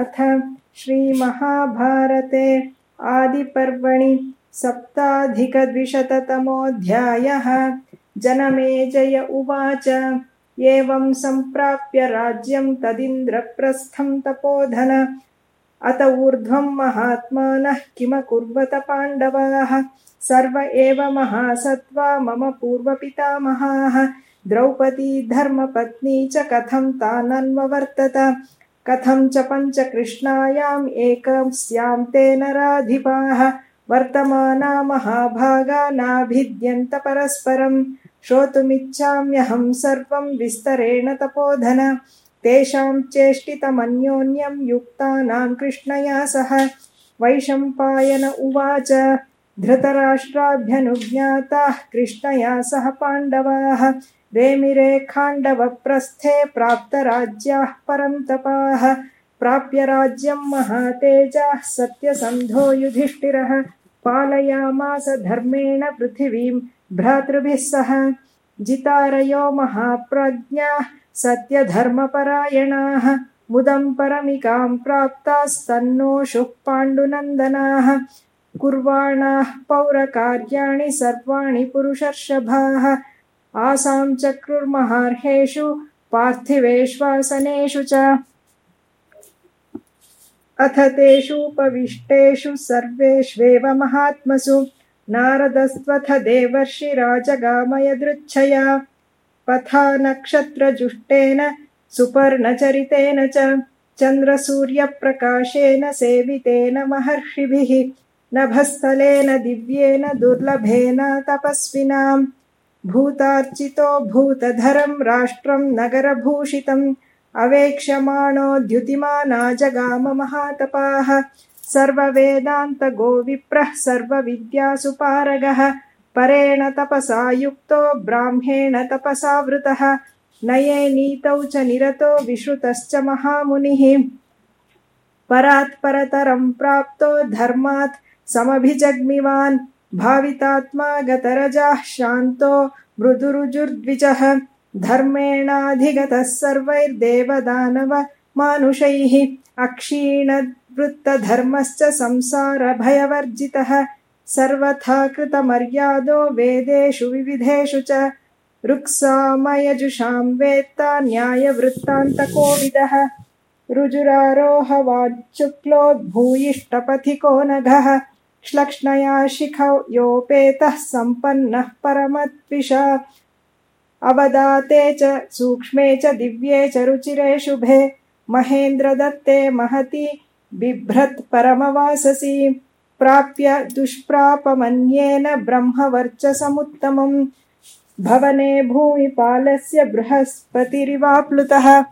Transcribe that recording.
अथ श्रीमहाभारते आदिपर्वणि सप्ताधिकद्विशततमोऽध्यायः। जनमेजय उवाच। एवं सम्प्राप्य राज्यं तदिन्द्रप्रस्थं तपोधन। अत ऊर्ध्वं महात्मानः किमकुर्वत पाण्डवाः? सर्व एव महासत्त्वा मम पूर्वपितामहाः। द्रौपदी धर्मपत्नी च कथं तानन्ववर्तत कथं च पञ्चकृष्णायाम् एकस्यां तेन राधिपाः वर्तमाना महाभागा नाभिद्यन्त परस्परम् श्रोतुमिच्छाम्यहं सर्वं विस्तरेण तपोधन। तेषां चेष्टितमन्योन्यं युक्तानां कृष्णया सह। वैशम्पायन उवाच धृतराष्ट्राभ्यनुज्ञाताः कृष्णया सह पाण्डवाः रेमिरे खाण्डवप्रस्थे प्राप्तराज्याः परन्तपाः प्राप्य राज्यं महातेजाः सत्यसन्धो युधिष्ठिरः पालयामास धर्मेण पृथिवीं भ्रातृभिः सह जितारयो महाप्रज्ञाः सत्यधर्मपरायणाः मुदं परमिकां प्राप्तास्तन्नोषुः पाण्डुनन्दनाः कुर्वाणाः पौरकार्याणि सर्वाणि पुरुषर्षभाः। आसां चक्रुर्महार्हेषु पार्थिवेष्वासनेषु च। अथ तेषूपविष्टेषु सर्वेष्वेव महात्मसु। नारदस्त्वथ देवर्षिराजगामयदृच्छया पथा नक्षत्रजुष्टेन सुपर्णचरितेन च। चन्द्रसूर्यप्रकाशेन सेवितेन महर्षिभिः नभस्थलेन दिव्येन दुर्लभेन तपस्विनाम् भूतार्चितो भूतधरं राष्ट्रं नगरभूषितम्। अवेक्ष्यमाणो द्युतिमानाजगाम महातपाः। सर्ववेदान्तगोविप्रः सर्वविद्यासु पारगः। परेण तपसा युक्तो ब्राह्मेण तपसावृतः नये नीतौ च निरतो विश्रुतश्च महामुनिः। परात् परतरं प्राप्तो धर्मात् समभिजग्मिवान् भावितात्मा गतरजाः शान्तो मृदुरुजुर्द्विजः धर्मेणाधिगतः सर्वैर्देवदानव मानुषैः अक्षीणवृत्तधर्मश्च संसारभयवर्जितः सर्वथा कृतमर्यादो वेदेषु विविधेषु च रुक्सामयजुषां वेत्ता न्यायवृत्तान्तकोविदः। रुजुरारोहवाच्चुक्लोद्भूयिष्टपथिको नघः श्लक्ष्णया शिखौ योपेतः सम्पन्नः परमत्विषा अवदाते च सूक्ष्मे च दिव्ये च रुचिरे शुभे। महेन्द्रदत्ते महति बिभ्रत् परमवाससि। प्राप्य दुष्प्रापमन्येन ब्रह्मवर्चसमुत्तमम्। भवने भूमिपालस्य बृहस्पतिरिवाप्लुतः